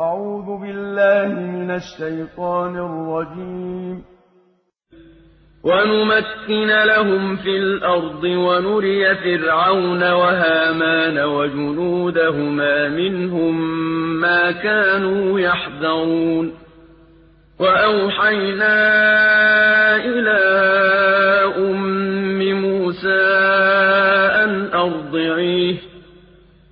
أعوذ بالله من الشيطان الرجيم. ونمكن لهم في الأرض ونري فرعون وهامان وجنودهما منهم ما كانوا يحذرون. وأوحينا إلى أم موسى أن أرضعيه.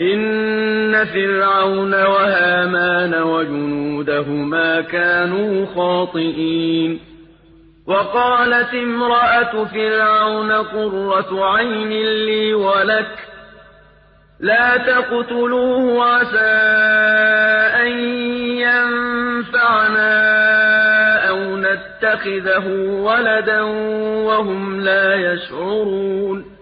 إن فرعون وهامان وجنودهما كانوا خاطئين وقالت امرأة فرعون قرة عين لي ولك لا تقتلوه عسى أن ينفعنا أو نتخذه ولدا وهم لا يشعرون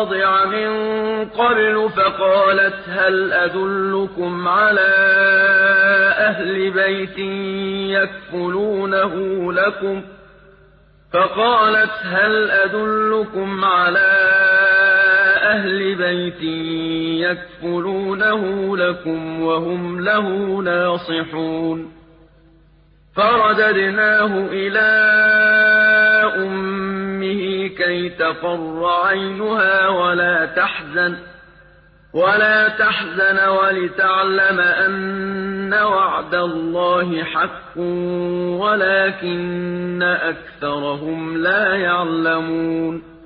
المراضع من قبل فقالت هل أدلكم على أهل بيت يكفلونه لكم؟ فقالت هل أدلكم على أهل بيت يكفلونه لكم وهم له ناصحون؟ فرددناه إلى أمة كي تقر عينها ولا تحزن ولا تحزن ولتعلم أن وعد الله حق ولكن أكثرهم لا يعلمون